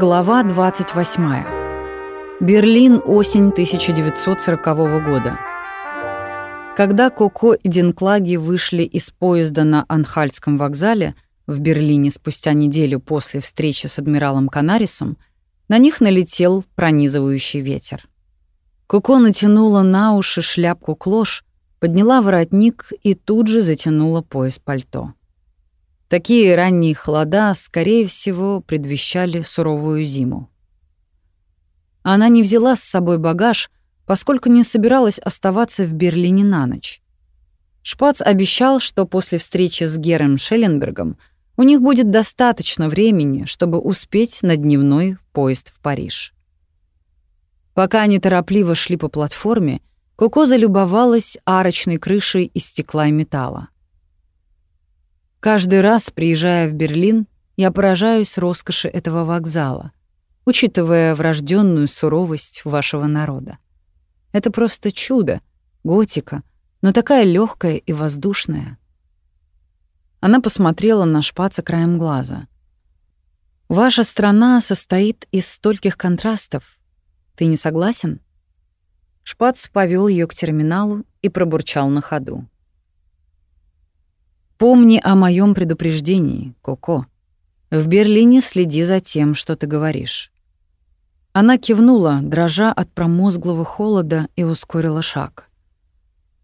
Глава 28. Берлин, осень 1940 года. Когда Коко и Динклаги вышли из поезда на Анхальском вокзале в Берлине спустя неделю после встречи с адмиралом Канарисом, на них налетел пронизывающий ветер. Коко натянула на уши шляпку клош, подняла воротник и тут же затянула пояс пальто. Такие ранние холода, скорее всего, предвещали суровую зиму. Она не взяла с собой багаж, поскольку не собиралась оставаться в Берлине на ночь. Шпац обещал, что после встречи с Гером Шелленбергом у них будет достаточно времени, чтобы успеть на дневной поезд в Париж. Пока они торопливо шли по платформе, Коко залюбовалась арочной крышей из стекла и металла. Каждый раз, приезжая в Берлин, я поражаюсь роскоши этого вокзала, учитывая врожденную суровость вашего народа. Это просто чудо, готика, но такая легкая и воздушная. Она посмотрела на шпаца краем глаза. Ваша страна состоит из стольких контрастов. Ты не согласен? Шпац повел ее к терминалу и пробурчал на ходу. Помни о моем предупреждении, Коко. В Берлине следи за тем, что ты говоришь. Она кивнула, дрожа от промозглого холода, и ускорила шаг.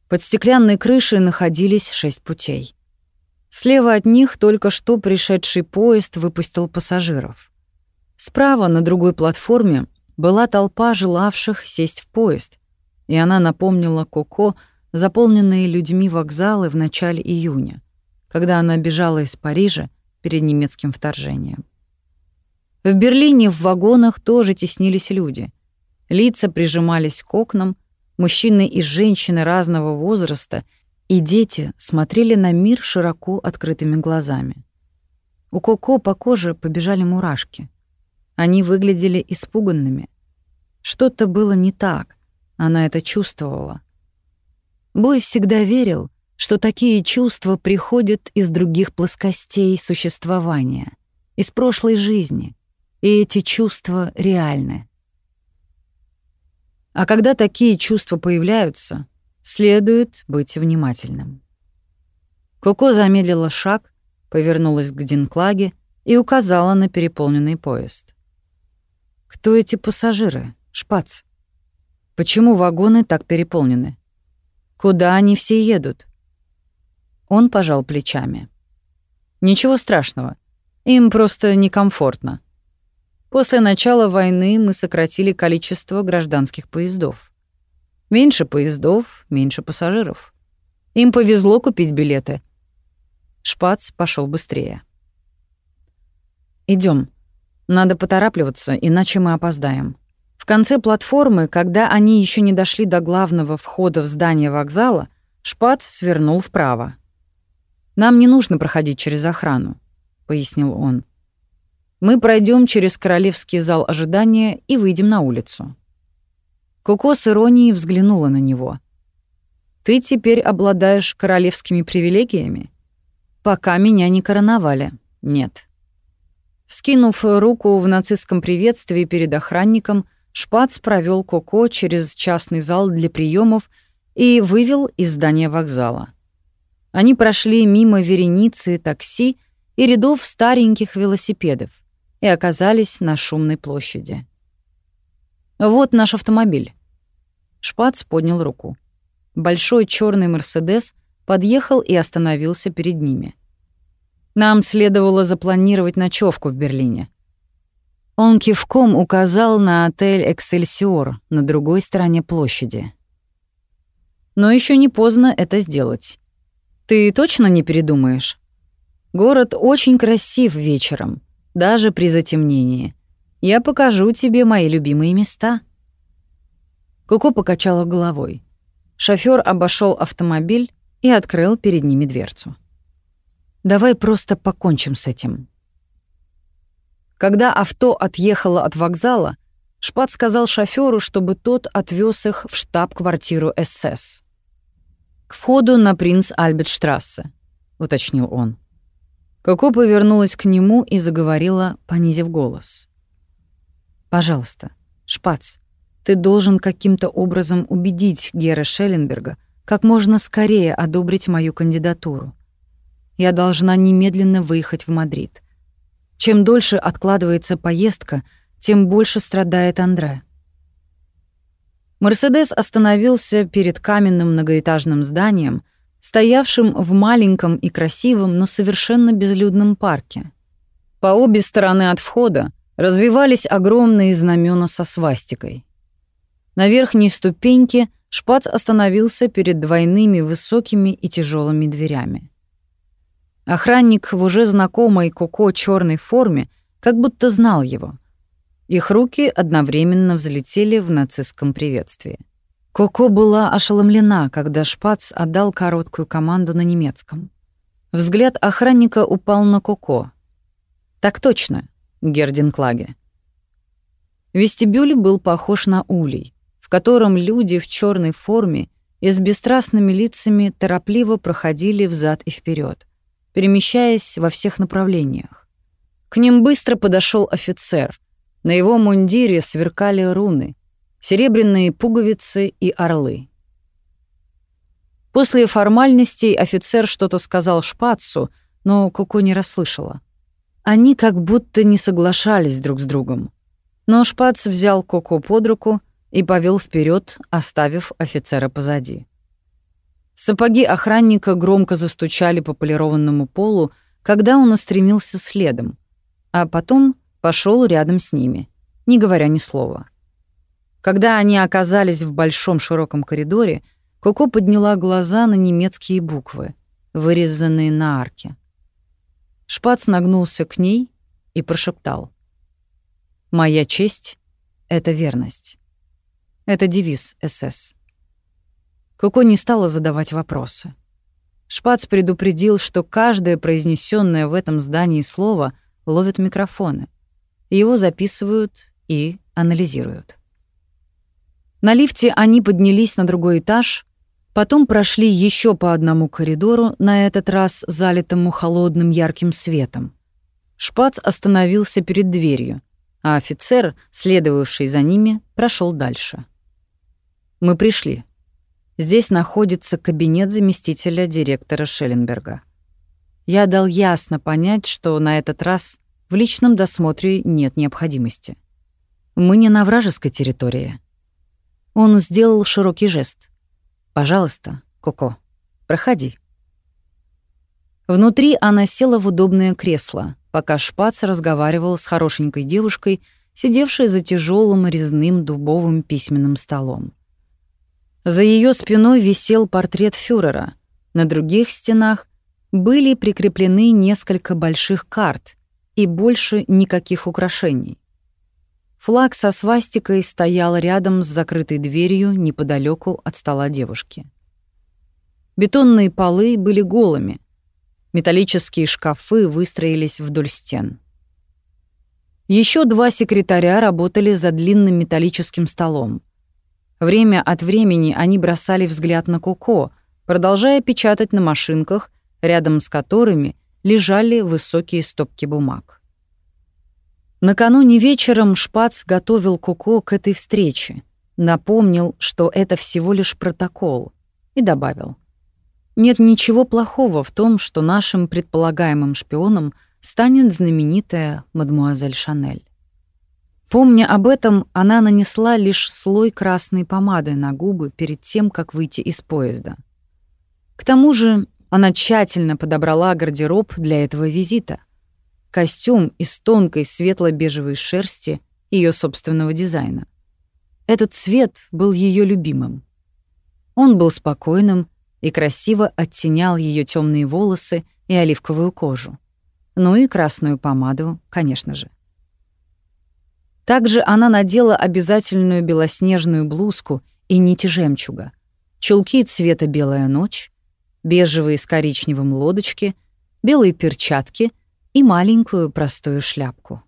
Под стеклянной крышей находились шесть путей. Слева от них только что пришедший поезд выпустил пассажиров. Справа, на другой платформе, была толпа желавших сесть в поезд, и она напомнила Коко заполненные людьми вокзалы в начале июня когда она бежала из Парижа перед немецким вторжением. В Берлине в вагонах тоже теснились люди. Лица прижимались к окнам, мужчины и женщины разного возраста и дети смотрели на мир широко открытыми глазами. У Коко по коже побежали мурашки. Они выглядели испуганными. Что-то было не так, она это чувствовала. Бой всегда верил, что такие чувства приходят из других плоскостей существования, из прошлой жизни, и эти чувства реальны. А когда такие чувства появляются, следует быть внимательным. Коко замедлила шаг, повернулась к Динклаге и указала на переполненный поезд. «Кто эти пассажиры, Шпац? Почему вагоны так переполнены? Куда они все едут?» Он пожал плечами. Ничего страшного. Им просто некомфортно. После начала войны мы сократили количество гражданских поездов. Меньше поездов, меньше пассажиров. Им повезло купить билеты. Шпац пошел быстрее. Идем. Надо поторапливаться, иначе мы опоздаем. В конце платформы, когда они еще не дошли до главного входа в здание вокзала, Шпац свернул вправо. Нам не нужно проходить через охрану, пояснил он. Мы пройдем через королевский зал ожидания и выйдем на улицу. Коко с иронией взглянула на него. Ты теперь обладаешь королевскими привилегиями? Пока меня не короновали. Нет. Скинув руку в нацистском приветствии перед охранником, Шпац провел Коко через частный зал для приемов и вывел из здания вокзала. Они прошли мимо вереницы такси и рядов стареньких велосипедов и оказались на шумной площади. «Вот наш автомобиль». Шпац поднял руку. Большой черный «Мерседес» подъехал и остановился перед ними. «Нам следовало запланировать ночевку в Берлине». Он кивком указал на отель «Эксельсиор» на другой стороне площади. Но еще не поздно это сделать. Ты точно не передумаешь? Город очень красив вечером, даже при затемнении. Я покажу тебе мои любимые места. Куку покачала головой. Шофёр обошёл автомобиль и открыл перед ними дверцу. Давай просто покончим с этим. Когда авто отъехало от вокзала, Шпат сказал шофёру, чтобы тот отвёз их в штаб-квартиру СС. «К входу на принц Альбертштрассе», — уточнил он. Коко повернулась к нему и заговорила, понизив голос. Пожалуйста, Шпац, ты должен каким-то образом убедить Гера Шелленберга как можно скорее одобрить мою кандидатуру. Я должна немедленно выехать в Мадрид. Чем дольше откладывается поездка, тем больше страдает Андре. Мерседес остановился перед каменным многоэтажным зданием, стоявшим в маленьком и красивом, но совершенно безлюдном парке. По обе стороны от входа развивались огромные знамена со свастикой. На верхней ступеньке Шпац остановился перед двойными высокими и тяжелыми дверями. Охранник в уже знакомой Коко черной форме как будто знал его. Их руки одновременно взлетели в нацистском приветствии. Коко была ошеломлена, когда Шпац отдал короткую команду на немецком. Взгляд охранника упал на Коко. «Так точно, Гердин Клаге». Вестибюль был похож на улей, в котором люди в черной форме и с бесстрастными лицами торопливо проходили взад и вперед перемещаясь во всех направлениях. К ним быстро подошел офицер. На его мундире сверкали руны, серебряные пуговицы и орлы. После формальностей офицер что-то сказал Шпацу, но Куку не расслышала. Они как будто не соглашались друг с другом. Но Шпац взял Коко под руку и повел вперед, оставив офицера позади. Сапоги охранника громко застучали по полированному полу, когда он устремился следом, а потом пошел рядом с ними, не говоря ни слова. Когда они оказались в большом широком коридоре, Коко подняла глаза на немецкие буквы, вырезанные на арке. Шпац нагнулся к ней и прошептал. «Моя честь — это верность. Это девиз СС». Коко не стала задавать вопросы. Шпац предупредил, что каждое произнесенное в этом здании слово ловят микрофоны. Его записывают и анализируют. На лифте они поднялись на другой этаж, потом прошли еще по одному коридору, на этот раз залитому холодным ярким светом. Шпац остановился перед дверью, а офицер, следовавший за ними, прошел дальше. «Мы пришли», Здесь находится кабинет заместителя директора Шелленберга. Я дал ясно понять, что на этот раз в личном досмотре нет необходимости. Мы не на вражеской территории. Он сделал широкий жест. «Пожалуйста, Коко, проходи». Внутри она села в удобное кресло, пока Шпац разговаривал с хорошенькой девушкой, сидевшей за тяжелым резным дубовым письменным столом. За ее спиной висел портрет фюрера. На других стенах были прикреплены несколько больших карт и больше никаких украшений. Флаг со свастикой стоял рядом с закрытой дверью неподалеку от стола девушки. Бетонные полы были голыми. Металлические шкафы выстроились вдоль стен. Еще два секретаря работали за длинным металлическим столом — Время от времени они бросали взгляд на Коко, продолжая печатать на машинках, рядом с которыми лежали высокие стопки бумаг. Накануне вечером Шпац готовил Коко к этой встрече, напомнил, что это всего лишь протокол, и добавил. «Нет ничего плохого в том, что нашим предполагаемым шпионом станет знаменитая мадмуазель Шанель». Помня об этом, она нанесла лишь слой красной помады на губы перед тем, как выйти из поезда. К тому же она тщательно подобрала гардероб для этого визита. Костюм из тонкой светло-бежевой шерсти ее собственного дизайна. Этот цвет был ее любимым. Он был спокойным и красиво оттенял ее темные волосы и оливковую кожу. Ну и красную помаду, конечно же. Также она надела обязательную белоснежную блузку и нити жемчуга, чулки цвета белая ночь, бежевые с коричневым лодочки, белые перчатки и маленькую простую шляпку.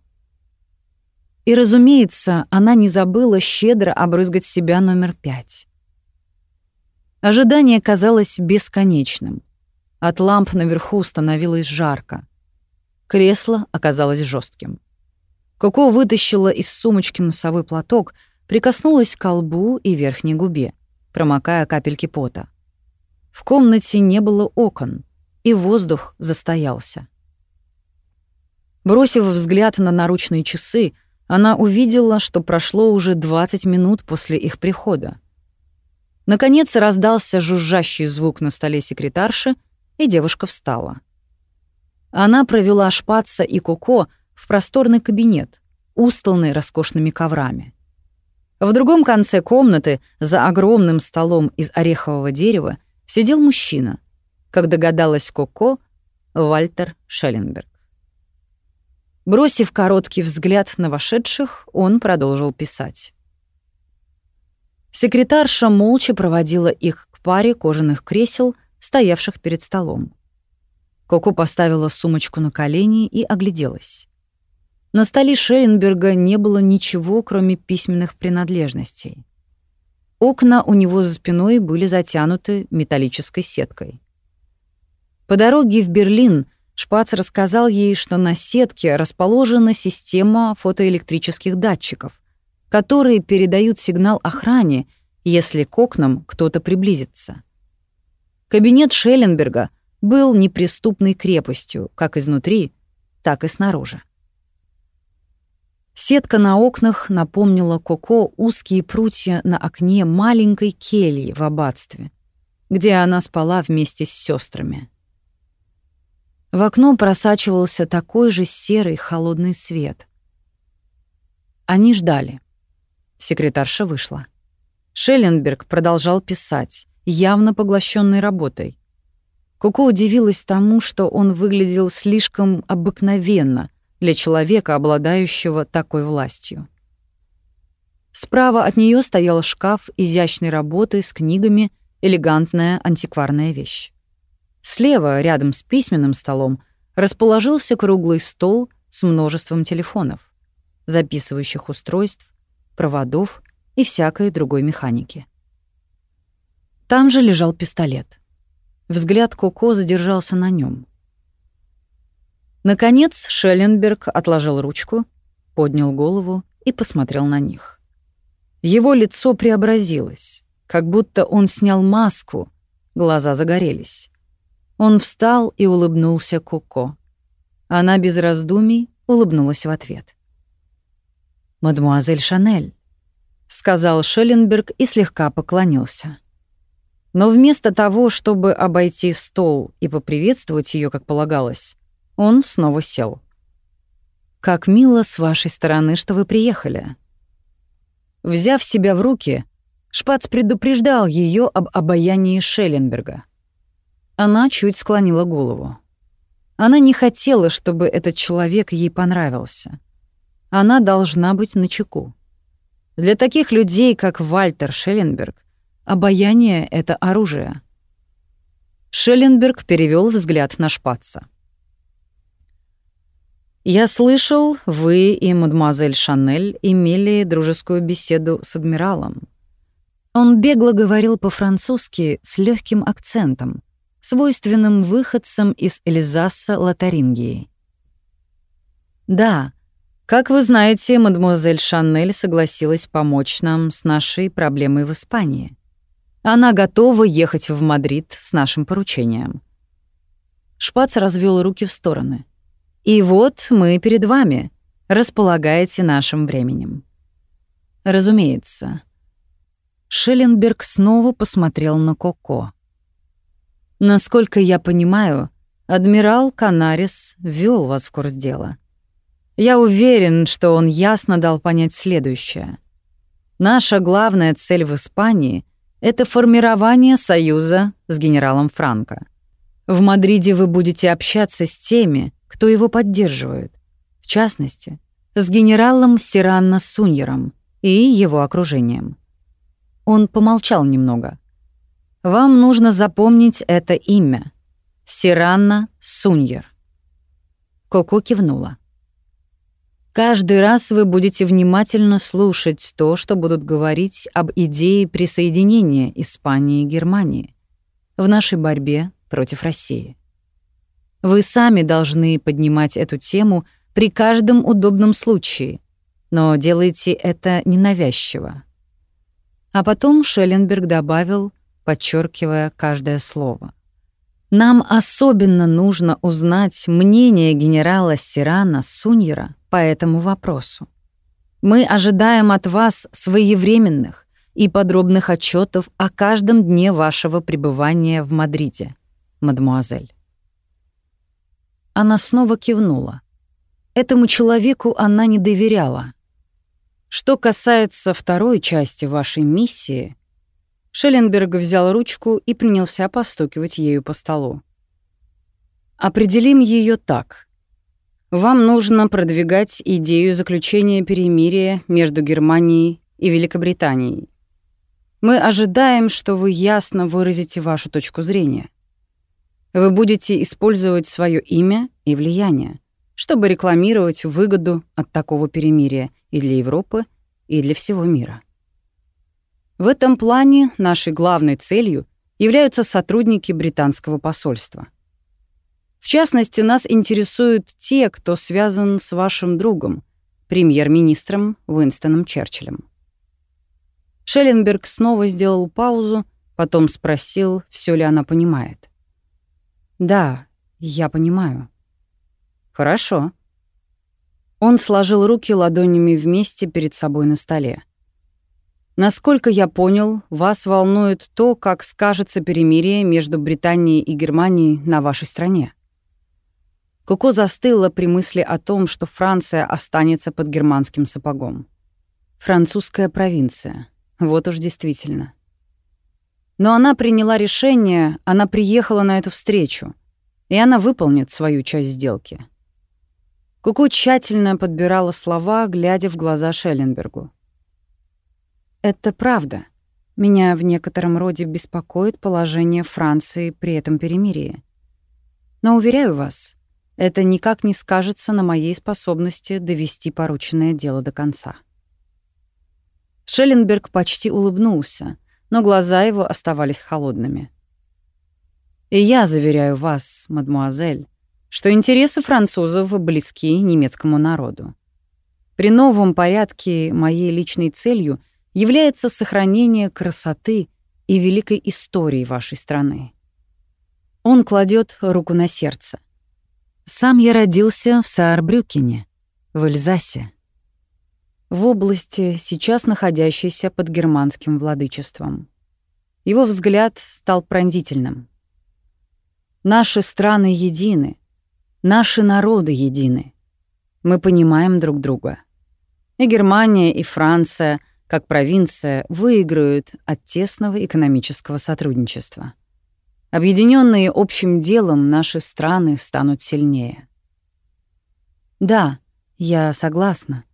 И, разумеется, она не забыла щедро обрызгать себя номер пять. Ожидание казалось бесконечным. От ламп наверху становилось жарко. Кресло оказалось жестким. Коко вытащила из сумочки носовой платок, прикоснулась к колбу и верхней губе, промокая капельки пота. В комнате не было окон, и воздух застоялся. Бросив взгляд на наручные часы, она увидела, что прошло уже 20 минут после их прихода. Наконец раздался жужжащий звук на столе секретарши, и девушка встала. Она провела шпаца и Коко в просторный кабинет, устланный роскошными коврами. В другом конце комнаты, за огромным столом из орехового дерева, сидел мужчина, как догадалась Коко, Вальтер Шелленберг. Бросив короткий взгляд на вошедших, он продолжил писать. Секретарша молча проводила их к паре кожаных кресел, стоявших перед столом. Коко поставила сумочку на колени и огляделась. На столе Шелленберга не было ничего, кроме письменных принадлежностей. Окна у него за спиной были затянуты металлической сеткой. По дороге в Берлин Шпац рассказал ей, что на сетке расположена система фотоэлектрических датчиков, которые передают сигнал охране, если к окнам кто-то приблизится. Кабинет Шелленберга был неприступной крепостью, как изнутри, так и снаружи. Сетка на окнах напомнила Коко узкие прутья на окне маленькой кельи в аббатстве, где она спала вместе с сестрами. В окно просачивался такой же серый холодный свет. Они ждали. Секретарша вышла. Шелленберг продолжал писать, явно поглощенный работой. Коко удивилась тому, что он выглядел слишком обыкновенно для человека, обладающего такой властью. Справа от нее стоял шкаф изящной работы с книгами, элегантная антикварная вещь. Слева, рядом с письменным столом, расположился круглый стол с множеством телефонов, записывающих устройств, проводов и всякой другой механики. Там же лежал пистолет. Взгляд Коко задержался на нем. Наконец Шелленберг отложил ручку, поднял голову и посмотрел на них. Его лицо преобразилось, как будто он снял маску, глаза загорелись. Он встал и улыбнулся Коко. Она без раздумий улыбнулась в ответ. «Мадемуазель Шанель», — сказал Шелленберг и слегка поклонился. Но вместо того, чтобы обойти стол и поприветствовать ее, как полагалось, он снова сел. «Как мило с вашей стороны, что вы приехали». Взяв себя в руки, Шпац предупреждал ее об обаянии Шелленберга. Она чуть склонила голову. Она не хотела, чтобы этот человек ей понравился. Она должна быть начеку. Для таких людей, как Вальтер Шелленберг, обаяние — это оружие. Шелленберг перевел взгляд на Шпаца. «Я слышал, вы и мадемуазель Шанель имели дружескую беседу с адмиралом». Он бегло говорил по-французски с легким акцентом, свойственным выходцам из Эльзаса Лотарингии. «Да, как вы знаете, мадемуазель Шанель согласилась помочь нам с нашей проблемой в Испании. Она готова ехать в Мадрид с нашим поручением». Шпац развел руки в стороны — и вот мы перед вами. Располагаете нашим временем. Разумеется. Шелленберг снова посмотрел на Коко. Насколько я понимаю, адмирал Канарис ввел вас в курс дела. Я уверен, что он ясно дал понять следующее. Наша главная цель в Испании — это формирование союза с генералом Франко. В Мадриде вы будете общаться с теми, кто его поддерживает, в частности, с генералом Сиранно Суньером и его окружением. Он помолчал немного. «Вам нужно запомнить это имя. Сиранна Суньер». Коко кивнула. Каждый раз вы будете внимательно слушать то, что будут говорить об идее присоединения Испании и Германии в нашей борьбе против России. Вы сами должны поднимать эту тему при каждом удобном случае, но делайте это ненавязчиво. А потом Шелленберг добавил, подчеркивая каждое слово. Нам особенно нужно узнать мнение генерала Сирана Суньера по этому вопросу. Мы ожидаем от вас своевременных и подробных отчетов о каждом дне вашего пребывания в Мадриде, мадмуазель. Она снова кивнула. Этому человеку она не доверяла. Что касается второй части вашей миссии, Шелленберг взял ручку и принялся постукивать ею по столу. Определим ее так. Вам нужно продвигать идею заключения перемирия между Германией и Великобританией. Мы ожидаем, что вы ясно выразите вашу точку зрения. Вы будете использовать свое имя и влияние, чтобы рекламировать выгоду от такого перемирия и для Европы, и для всего мира. В этом плане нашей главной целью являются сотрудники британского посольства. В частности, нас интересуют те, кто связан с вашим другом, премьер-министром Уинстоном Черчиллем. Шелленберг снова сделал паузу, потом спросил, все ли она понимает. «Да, я понимаю». «Хорошо». Он сложил руки ладонями вместе перед собой на столе. Насколько я понял, вас волнует то, как скажется перемирие между Британией и Германией на вашей стране. Коко застыла при мысли о том, что Франция останется под германским сапогом. Французская провинция. Вот уж действительно. Но она приняла решение, она приехала на эту встречу, и она выполнит свою часть сделки. Куку тщательно подбирала слова, глядя в глаза Шелленбергу. Это правда. Меня в некотором роде беспокоит положение Франции при этом перемирии. Но уверяю вас, это никак не скажется на моей способности довести порученное дело до конца. Шелленберг почти улыбнулся, но глаза его оставались холодными. «И я заверяю вас, мадмуазель, что интересы французов близки немецкому народу. При новом порядке моей личной целью — является сохранение красоты и великой истории вашей страны. Он кладет руку на сердце. Сам я родился в Саарбрюкене, в Эльзасе, в области, сейчас находящейся под германским владычеством. Его взгляд стал пронзительным. Наши страны едины, наши народы едины. Мы понимаем друг друга. И Германия, и Франция — как провинция, выиграют от тесного экономического сотрудничества. Объединенные общим делом, наши страны станут сильнее. Да, я согласна.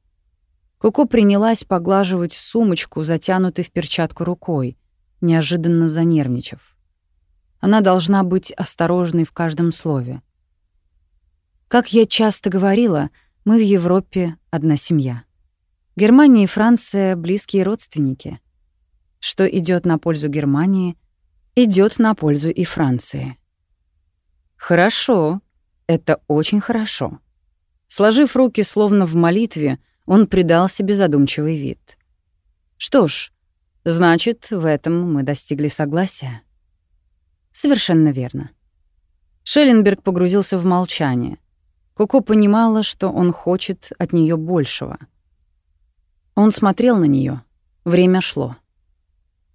Куку принялась поглаживать сумочку, затянутой в перчатку рукой, неожиданно занервничав. Она должна быть осторожной в каждом слове. Как я часто говорила, мы в Европе одна семья. Германия и Франция — близкие родственники. Что идет на пользу Германии, идет на пользу и Франции. Хорошо, это очень хорошо. Сложив руки словно в молитве, он придал себе задумчивый вид. Что ж, значит, в этом мы достигли согласия. Совершенно верно. Шелленберг погрузился в молчание. Коко понимала, что он хочет от нее большего — он смотрел на нее. Время шло.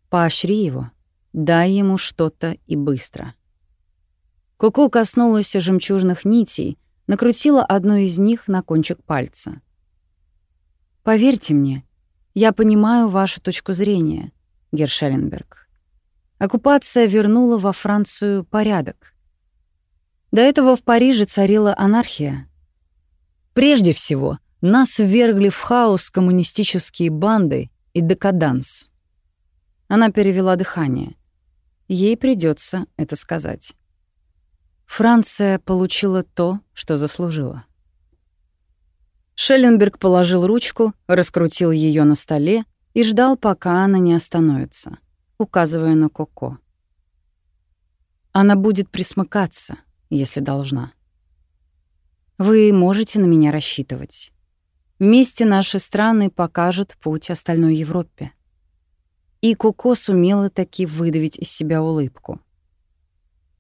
Поощри его. Дай ему что-то и быстро. Куку коснулась жемчужных нитей, накрутила одну из них на кончик пальца. «Поверьте мне, я понимаю вашу точку зрения, Гершеленберг. Оккупация вернула во Францию порядок. До этого в Париже царила анархия. Прежде всего — нас ввергли в хаос коммунистические банды и декаданс. Она перевела дыхание. Ей придется это сказать. Франция получила то, что заслужила. Шелленберг положил ручку, раскрутил ее на столе и ждал, пока она не остановится, указывая на Коко. Она будет присмыкаться, если должна. Вы можете на меня рассчитывать. Вместе наши страны покажут путь остальной Европе. И Коко сумела таки выдавить из себя улыбку.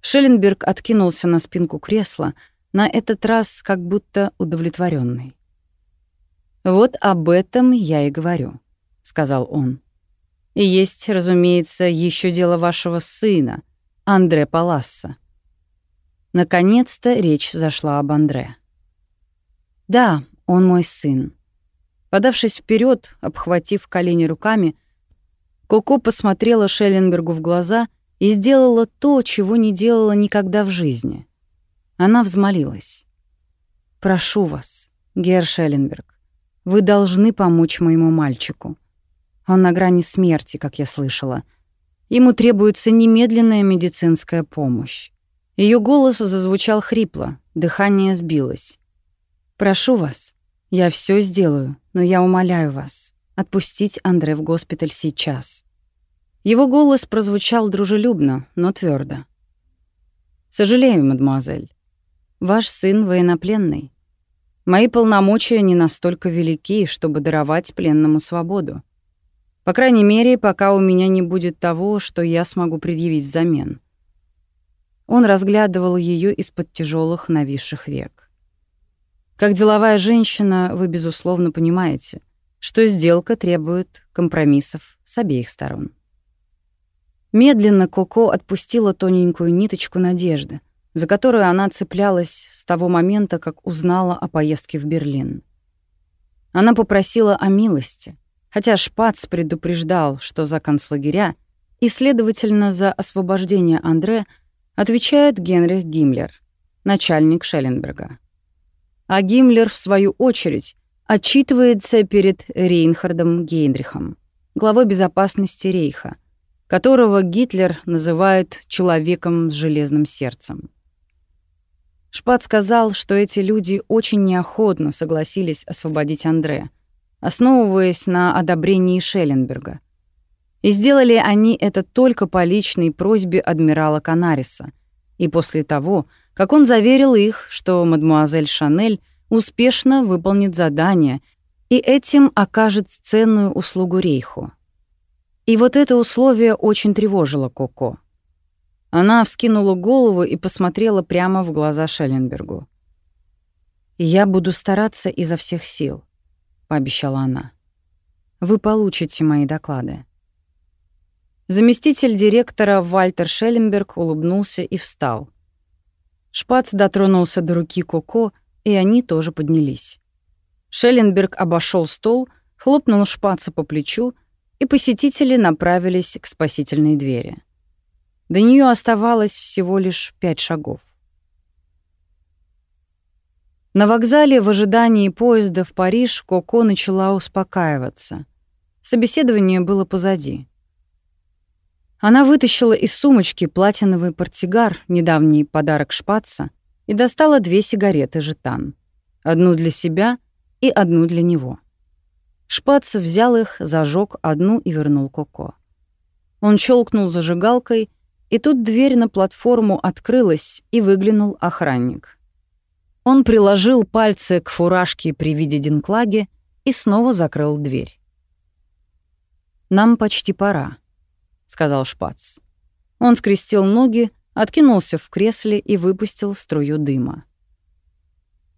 Шелленберг откинулся на спинку кресла, на этот раз как будто удовлетворенный. «Вот об этом я и говорю», — сказал он. «И есть, разумеется, еще дело вашего сына, Андре Паласса». Наконец-то речь зашла об Андре. «Да, он мой сын». Подавшись вперед, обхватив колени руками, Коко посмотрела Шелленбергу в глаза и сделала то, чего не делала никогда в жизни. Она взмолилась. «Прошу вас, Герр Шелленберг, вы должны помочь моему мальчику. Он на грани смерти, как я слышала. Ему требуется немедленная медицинская помощь. Ее голос зазвучал хрипло, дыхание сбилось. «Прошу вас, я все сделаю, но я умоляю вас, отпустить Андре в госпиталь сейчас». Его голос прозвучал дружелюбно, но твердо. «Сожалею, мадемуазель. Ваш сын военнопленный. Мои полномочия не настолько велики, чтобы даровать пленному свободу. По крайней мере, пока у меня не будет того, что я смогу предъявить взамен. Он разглядывал ее из-под тяжелых нависших век. Как деловая женщина, вы, безусловно, понимаете, что сделка требует компромиссов с обеих сторон. Медленно Коко отпустила тоненькую ниточку надежды, за которую она цеплялась с того момента, как узнала о поездке в Берлин. Она попросила о милости, хотя Шпац предупреждал, что за концлагеря и, следовательно, за освобождение Андре отвечает Генрих Гиммлер, начальник Шелленберга. А Гиммлер, в свою очередь, отчитывается перед Рейнхардом Гейнрихом, главой безопасности Рейха, которого Гитлер называет «человеком с железным сердцем». Шпат сказал, что эти люди очень неохотно согласились освободить Андре, основываясь на одобрении Шелленберга. И сделали они это только по личной просьбе адмирала Канариса, и после того, как он заверил их, что мадмуазель Шанель успешно выполнит задание и этим окажет ценную услугу Рейху. И вот это условие очень тревожило Коко. Она вскинула голову и посмотрела прямо в глаза Шелленбергу. «Я буду стараться изо всех сил», — пообещала она. «Вы получите мои доклады». Заместитель директора Вальтер Шелленберг улыбнулся и встал. Шпац дотронулся до руки Коко, и они тоже поднялись. Шелленберг обошел стол, хлопнул Шпаца по плечу, и посетители направились к спасительной двери. До нее оставалось всего лишь пять шагов. На вокзале в ожидании поезда в Париж Коко начала успокаиваться. Собеседование было позади. Она вытащила из сумочки платиновый портсигар, недавний подарок Шпаца, и достала две сигареты «Жетан». Одну для себя и одну для него. Шпац взял их, зажег одну и вернул Коко. Он щелкнул зажигалкой, и тут дверь на платформу открылась, и выглянул охранник. Он приложил пальцы к фуражке при виде Динклаги и снова закрыл дверь. «Нам почти пора», — сказал Шпац. Он скрестил ноги, откинулся в кресле и выпустил струю дыма.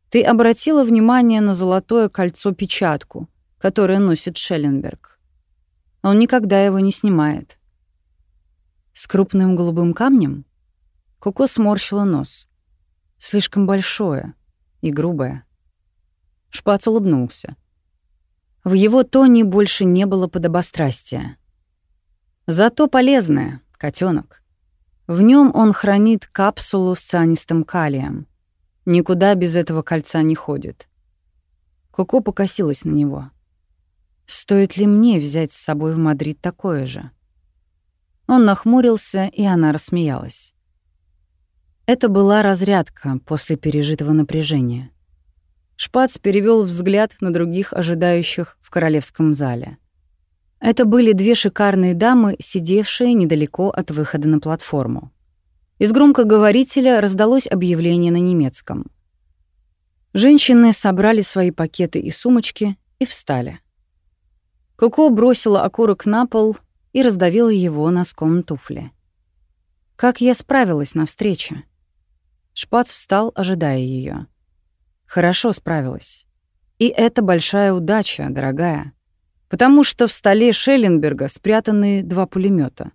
«Ты обратила внимание на золотое кольцо-печатку, которое носит Шелленберг? Он никогда его не снимает. С крупным голубым камнем? Коко сморщила нос. Слишком большое и грубое. Шпац улыбнулся. В его тоне больше не было подобострастия. Зато полезное, котенок. В нем он хранит капсулу с цианистым калием. Никуда без этого кольца не ходит. Коко покосилась на него. Стоит ли мне взять с собой в Мадрид такое же? Он нахмурился, и она рассмеялась. Это была разрядка после пережитого напряжения. Шпац перевел взгляд на других ожидающих в королевском зале. Это были две шикарные дамы, сидевшие недалеко от выхода на платформу. Из громкоговорителя раздалось объявление на немецком. Женщины собрали свои пакеты и сумочки и встали. Коко бросила окурок на пол и раздавила его носком туфли. Как я справилась на встрече? Шпац встал, ожидая ее. Хорошо справилась. И это большая удача, дорогая. Потому что в столе Шелленберга спрятаны два пулемета.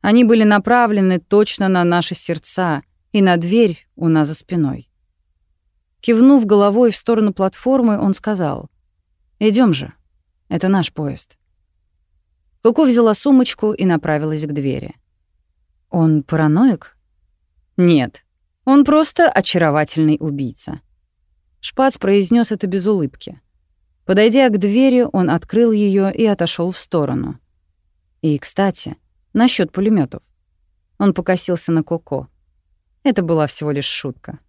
Они были направлены точно на наши сердца и на дверь у нас за спиной. Кивнув головой в сторону платформы, он сказал, "Идем же, это наш поезд». Куку взяла сумочку и направилась к двери. «Он параноик?» «Нет, он просто очаровательный убийца». Шпац произнес это без улыбки. Подойдя к двери, он открыл ее и отошел в сторону. И, кстати, насчет пулеметов. Он покосился на Коко. Это была всего лишь шутка.